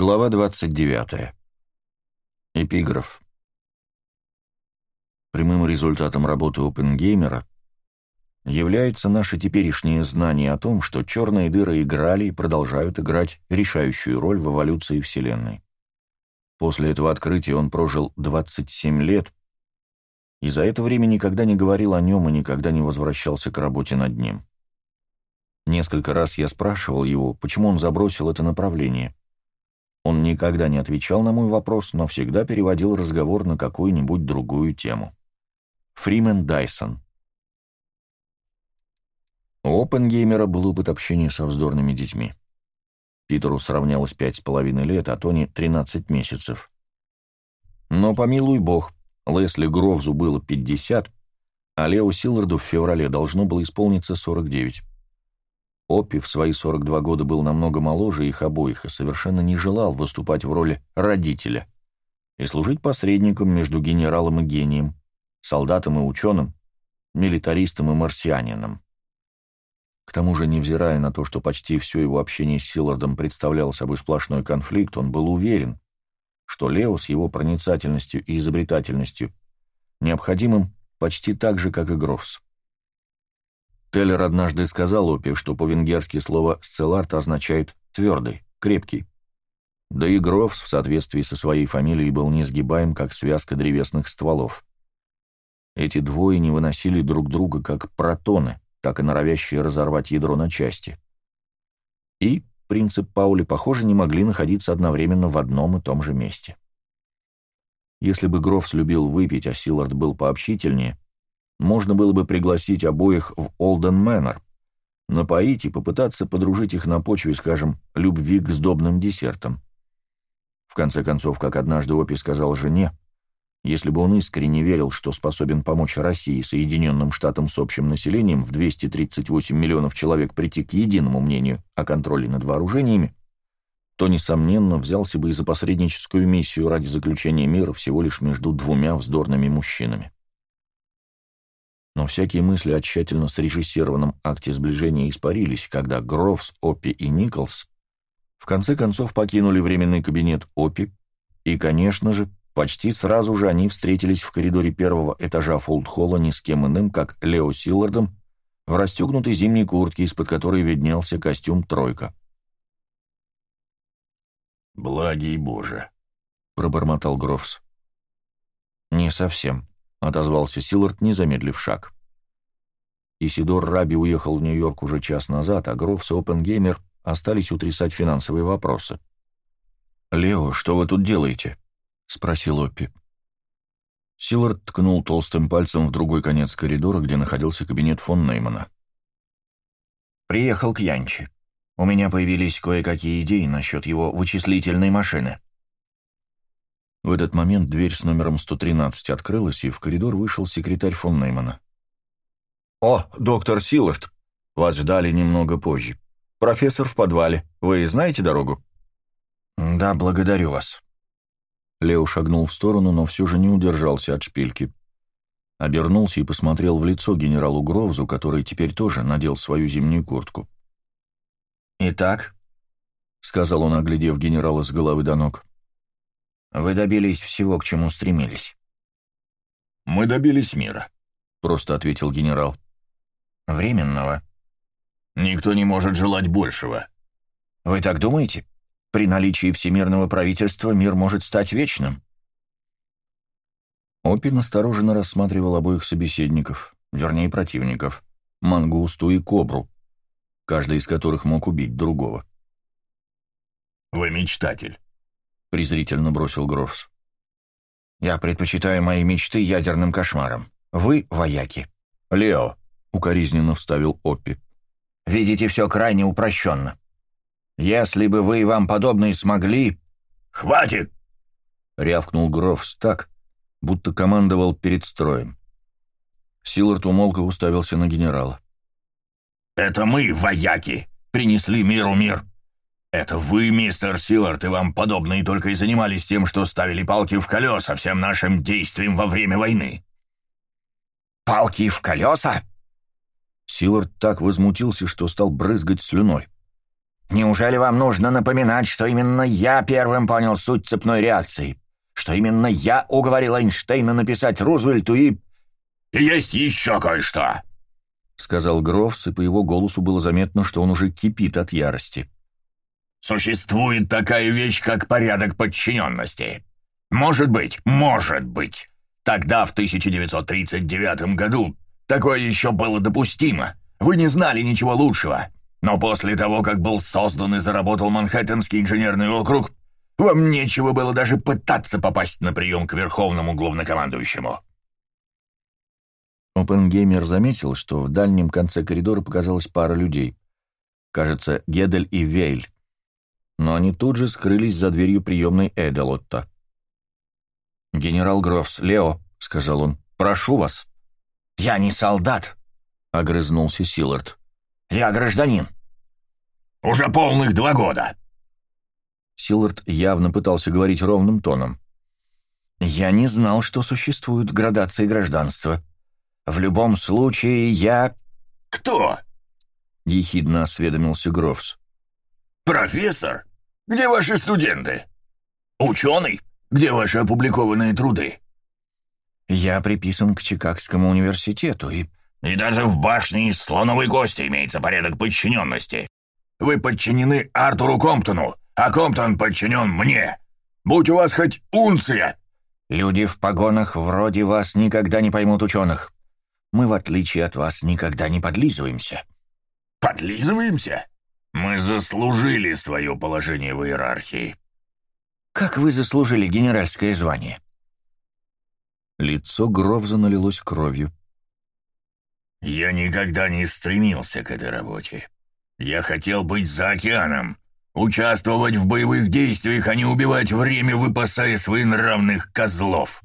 Глава 29. Эпиграф. Прямым результатом работы Опенгеймера является наше теперешнее знание о том, что черные дыры играли и продолжают играть решающую роль в эволюции Вселенной. После этого открытия он прожил 27 лет, и за это время никогда не говорил о нем и никогда не возвращался к работе над ним. Несколько раз я спрашивал его, почему он забросил это направление. Он никогда не отвечал на мой вопрос, но всегда переводил разговор на какую-нибудь другую тему. Фримен Дайсон У Опенгеймера был опыт общения со вздорными детьми. Питеру сравнялось пять с половиной лет, а Тони — тринадцать месяцев. Но, помилуй бог, Лесли Гровзу было пятьдесят, а Лео Силларду в феврале должно было исполниться сорок девять. Оппи в свои 42 года был намного моложе их обоих и совершенно не желал выступать в роли родителя и служить посредником между генералом и гением, солдатом и ученым, милитаристом и марсианином. К тому же, невзирая на то, что почти все его общение с Силлардом представляло собой сплошной конфликт, он был уверен, что Лео с его проницательностью и изобретательностью необходимым почти так же, как и Грофс. Теллер однажды сказал Опи, что по-венгерски слово «сцеларт» означает «твердый», «крепкий». Да и Грофс в соответствии со своей фамилией был несгибаем, как связка древесных стволов. Эти двое не выносили друг друга как протоны, так и норовящие разорвать ядро на части. И принцип Паули, похоже, не могли находиться одновременно в одном и том же месте. Если бы Грофс любил выпить, а Силард был пообщительнее, можно было бы пригласить обоих в Олден Мэннер, напоить и попытаться подружить их на почве, скажем, любви к сдобным десертам. В конце концов, как однажды Опи сказал жене, если бы он искренне верил, что способен помочь России, Соединенным Штатам с общим населением в 238 миллионов человек прийти к единому мнению о контроле над вооружениями, то, несомненно, взялся бы и за посредническую миссию ради заключения мира всего лишь между двумя вздорными мужчинами но всякие мысли о тщательно срежиссированном акте сближения испарились, когда Грофс, Оппи и Николс в конце концов покинули временный кабинет Оппи, и, конечно же, почти сразу же они встретились в коридоре первого этажа Фолдхолла ни с кем иным, как Лео Силлардом, в расстегнутой зимней куртке, из-под которой виднелся костюм «тройка». «Благий Боже!» — пробормотал Грофс. «Не совсем», — отозвался Силард, не замедлив шаг. Исидор Раби уехал в Нью-Йорк уже час назад, а Грофс и Опенгеймер остались утрясать финансовые вопросы. «Лео, что вы тут делаете?» — спросил Оппи. Силард ткнул толстым пальцем в другой конец коридора, где находился кабинет фон Неймана. «Приехал к Янчи. У меня появились кое-какие идеи насчет его вычислительной машины». В этот момент дверь с номером 113 открылась, и в коридор вышел секретарь фон Неймана. «О, доктор Силард, вас ждали немного позже. Профессор в подвале. Вы знаете дорогу?» «Да, благодарю вас». Лео шагнул в сторону, но все же не удержался от шпильки. Обернулся и посмотрел в лицо генералу Гровзу, который теперь тоже надел свою зимнюю куртку. «Итак», — сказал он, оглядев генерала с головы до ног, вы добились всего, к чему стремились. Мы добились мира, просто ответил генерал. Временного. Никто не может желать большего. Вы так думаете? При наличии всемирного правительства мир может стать вечным. Опи настороженно рассматривал обоих собеседников, вернее противников, мангусту и кобру, каждый из которых мог убить другого. «Вы мечтатель», — презрительно бросил Грофс. «Я предпочитаю мои мечты ядерным кошмарам. Вы — вояки». «Лео», — укоризненно вставил Оппи. «Видите все крайне упрощенно. Если бы вы и вам подобные смогли...» «Хватит!» — рявкнул Грофс так, будто командовал перед строем. Силард умолк и уставился на генерала. «Это мы, вояки, принесли миру мир. «Это вы, мистер Силард, и вам подобные только и занимались тем, что ставили палки в колеса всем нашим действиям во время войны». «Палки в колеса?» Силард так возмутился, что стал брызгать слюной. Неужели вам нужно напоминать, что именно я первым понял суть цепной реакции? Что именно я уговорил Эйнштейна написать Рузвельту и...» «Есть еще кое-что», — сказал Грофс, и по его голосу было заметно, что он уже кипит от ярости. «Существует такая вещь, как порядок подчиненности. Может быть, может быть. Тогда, в 1939 году, такое еще было допустимо. Вы не знали ничего лучшего. Но после того, как был создан и заработал Манхэттенский инженерный округ, вам нечего было даже пытаться попасть на прием к верховному главнокомандующему». Опенгеймер заметил, что в дальнем конце коридора показалась пара людей. Кажется, Гедель и Вейль. Но они тут же скрылись за дверью приемной Эделотта. «Генерал Грофс, Лео», — сказал он, — «прошу вас». «Я не солдат», — огрызнулся Силард. Я гражданин». «Уже полных два года». Силард явно пытался говорить ровным тоном. «Я не знал, что существуют градации гражданства. В любом случае, я...» «Кто?» — ехидно осведомился Грофс. «Профессор? Где ваши студенты? Ученый? Где ваши опубликованные труды?» «Я приписан к Чикагскому университету и и даже в башне из слоновой кости имеется порядок подчиненности. Вы подчинены Артуру Комптону, а Комптон подчинен мне. Будь у вас хоть унция!» «Люди в погонах вроде вас никогда не поймут ученых. Мы, в отличие от вас, никогда не подлизываемся». «Подлизываемся? Мы заслужили свое положение в иерархии». «Как вы заслужили генеральское звание?» Лицо Гровза налилось кровью. Я никогда не стремился к этой работе. Я хотел быть за океаном, участвовать в боевых действиях, а не убивать время, выпасая своенравных козлов».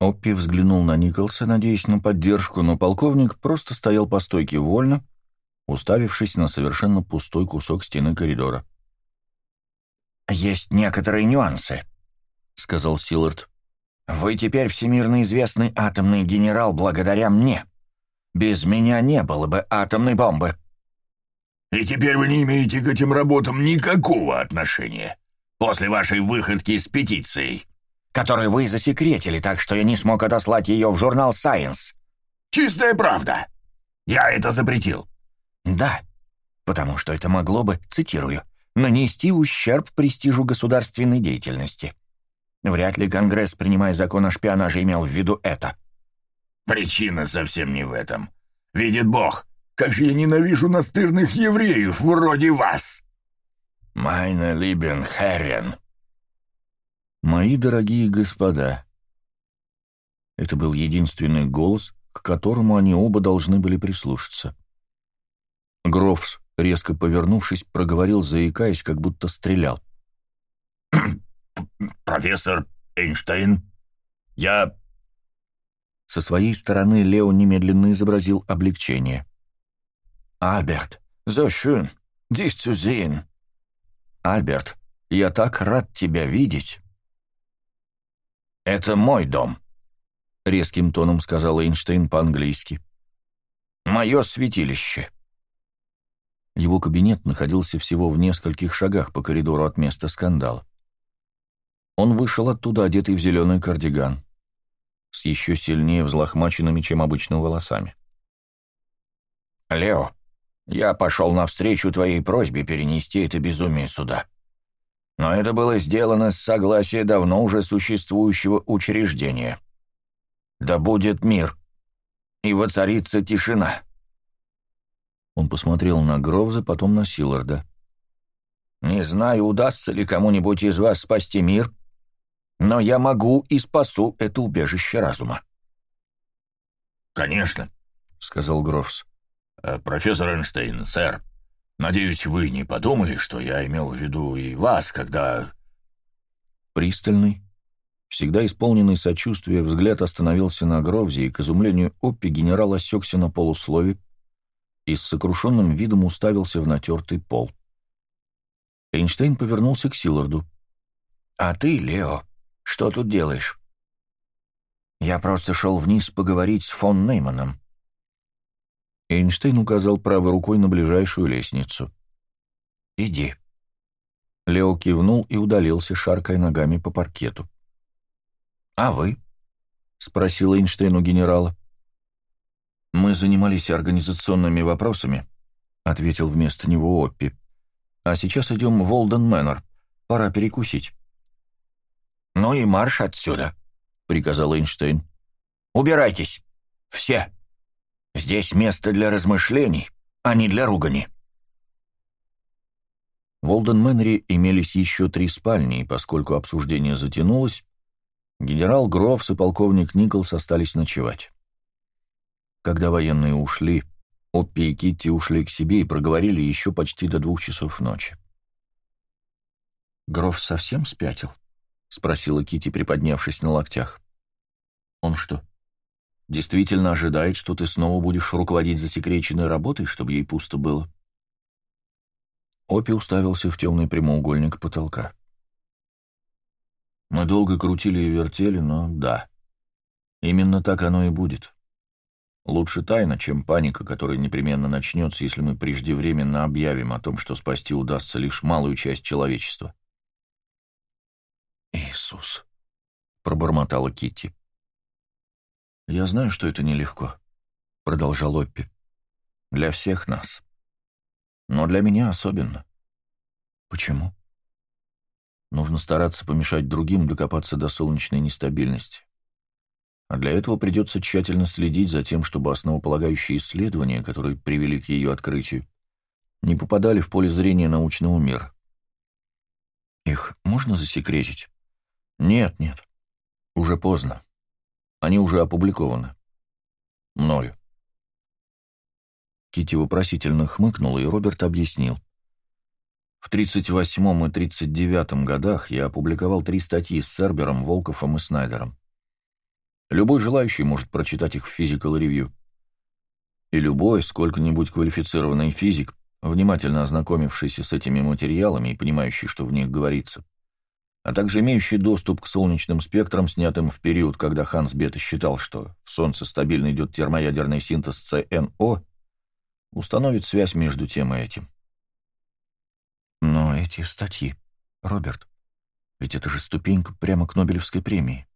Оппи взглянул на Николса, надеясь на поддержку, но полковник просто стоял по стойке вольно, уставившись на совершенно пустой кусок стены коридора. «Есть некоторые нюансы», — сказал Силард. «Вы теперь всемирно известный атомный генерал благодаря мне. Без меня не было бы атомной бомбы». «И теперь вы не имеете к этим работам никакого отношения. После вашей выходки с петицией». «Которую вы засекретили, так что я не смог отослать ее в журнал Science». «Чистая правда. Я это запретил». «Да, потому что это могло бы, цитирую, нанести ущерб престижу государственной деятельности. Вряд ли Конгресс, принимая закон о шпионаже, имел в виду это». Причина совсем не в этом. Видит Бог, как же я ненавижу настырных евреев вроде вас!» «Майна либен Херрен!» «Мои дорогие господа!» Это был единственный голос, к которому они оба должны были прислушаться. Грофс, резко повернувшись, проговорил, заикаясь, как будто стрелял. «Профессор Эйнштейн, я со своей стороны Лео немедленно изобразил облегчение. «Альберт, so schön, dich zu sehen». «Альберт, я так рад тебя видеть». «Это мой дом», — резким тоном сказал Эйнштейн по-английски. «Мое святилище». Его кабинет находился всего в нескольких шагах по коридору от места скандала. Он вышел оттуда, одетый в зеленый кардиган с еще сильнее взлохмаченными, чем обычно, волосами. «Лео, я пошел навстречу твоей просьбе перенести это безумие сюда. Но это было сделано с согласия давно уже существующего учреждения. Да будет мир, и воцарится тишина». Он посмотрел на Гровза, потом на Силарда. «Не знаю, удастся ли кому-нибудь из вас спасти мир, но я могу и спасу это убежище разума». «Конечно», — сказал Грофс. «Э, «Профессор Эйнштейн, сэр, надеюсь, вы не подумали, что я имел в виду и вас, когда...» Пристальный, всегда исполненный сочувствия, взгляд остановился на Гровзе, и, к изумлению Оппи, генерал осекся на полуслове и с сокрушенным видом уставился в натертый пол. Эйнштейн повернулся к Силарду. «А ты, Лео, что тут делаешь?» «Я просто шел вниз поговорить с фон Нейманом». Эйнштейн указал правой рукой на ближайшую лестницу. Иди». Лео кивнул и удалился, шаркая ногами по паркету. «А вы?» — спросил Эйнштейн у генерала. «Мы занимались организационными вопросами», — ответил вместо него Оппи. «А сейчас идем в Олден Мэннер. Пора перекусить». «Ну и марш отсюда», — приказал Эйнштейн. «Убирайтесь! Все! Здесь место для размышлений, а не для ругани». В Олден Мэннере имелись еще три спальни, и поскольку обсуждение затянулось, генерал Грофс и полковник Николс остались ночевать. Когда военные ушли, Оппи и Китти ушли к себе и проговорили еще почти до двух часов ночи. «Гроф совсем спятил?» — спросила Китти, приподнявшись на локтях. «Он что, действительно ожидает, что ты снова будешь руководить засекреченной работой, чтобы ей пусто было?» Опи уставился в темный прямоугольник потолка. «Мы долго крутили и вертели, но да, именно так оно и будет. Лучше тайна, чем паника, которая непременно начнется, если мы преждевременно объявим о том, что спасти удастся лишь малую часть человечества. «Иисус», — пробормотала Китти. «Я знаю, что это нелегко», — продолжал Оппи. «Для всех нас. Но для меня особенно. Почему? Нужно стараться помешать другим докопаться до солнечной нестабильности. А для этого придется тщательно следить за тем, чтобы основополагающие исследования, которые привели к ее открытию, не попадали в поле зрения научного мира. Их можно засекретить? Нет, нет. Уже поздно. Они уже опубликованы. Мною. Кити вопросительно хмыкнула, и Роберт объяснил. В 38 и 39 годах я опубликовал три статьи с Сербером, Волковым и Снайдером. Любой желающий может прочитать их в Physical Review. И любой, сколько-нибудь квалифицированный физик, внимательно ознакомившийся с этими материалами и понимающий, что в них говорится, а также имеющий доступ к солнечным спектрам, снятым в период, когда Ханс Бета считал, что в Солнце стабильно идет термоядерный синтез ЦНО, установит связь между тем и этим. Но эти статьи, Роберт, ведь это же ступенька прямо к Нобелевской премии.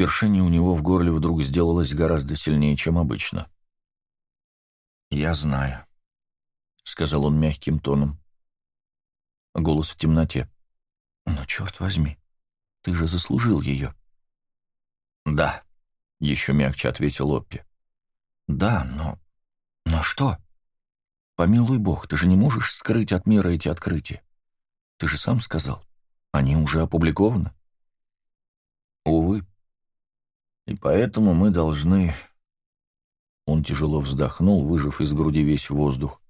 Першение у него в горле вдруг сделалось гораздо сильнее, чем обычно. «Я знаю», — сказал он мягким тоном. Голос в темноте. «Но черт возьми, ты же заслужил ее». «Да», — еще мягче ответил Оппи. «Да, но... но что? Помилуй бог, ты же не можешь скрыть от мира эти открытия. Ты же сам сказал, они уже опубликованы». «Увы», и поэтому мы должны...» Он тяжело вздохнул, выжив из груди весь воздух,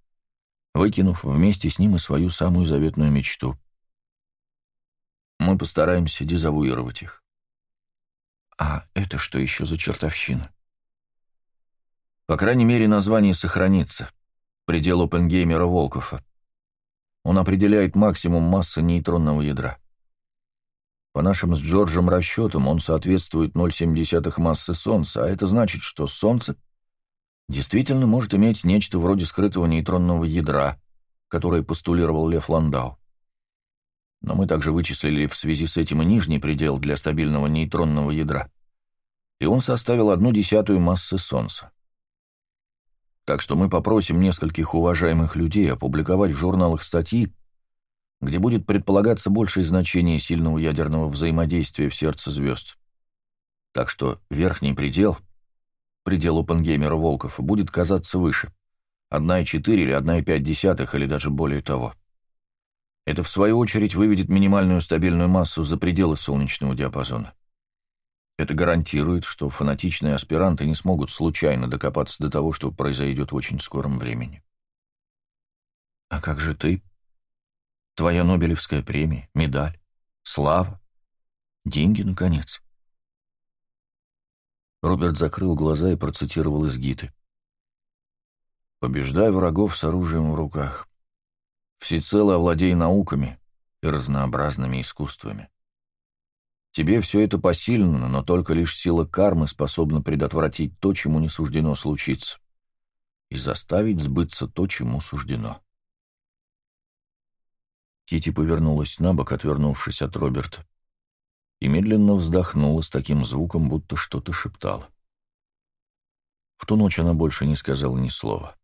выкинув вместе с ним и свою самую заветную мечту. Мы постараемся дезавуировать их. А это что еще за чертовщина? По крайней мере, название сохранится. Предел опенгеймера Волкофа. Он определяет максимум массы нейтронного ядра. По нашим с Джорджем расчетам он соответствует 0,7 массы Солнца, а это значит, что Солнце действительно может иметь нечто вроде скрытого нейтронного ядра, которое постулировал Лев Ландау. Но мы также вычислили в связи с этим и нижний предел для стабильного нейтронного ядра, и он составил одну десятую массы Солнца. Так что мы попросим нескольких уважаемых людей опубликовать в журналах статьи, где будет предполагаться большее значение сильного ядерного взаимодействия в сердце звезд. Так что верхний предел, предел Опенгеймера Волков, будет казаться выше. 1,4 или 1,5 или даже более того. Это, в свою очередь, выведет минимальную стабильную массу за пределы солнечного диапазона. Это гарантирует, что фанатичные аспиранты не смогут случайно докопаться до того, что произойдет в очень скором времени. «А как же ты?» Твоя Нобелевская премия, медаль, слава, деньги, наконец. Роберт закрыл глаза и процитировал из Гиты. «Побеждай врагов с оружием в руках, всецело овладей науками и разнообразными искусствами. Тебе все это посильно, но только лишь сила кармы способна предотвратить то, чему не суждено случиться, и заставить сбыться то, чему суждено». Кити повернулась на бок, отвернувшись от Роберта, и медленно вздохнула с таким звуком, будто что-то шептала. В ту ночь она больше не сказала ни слова.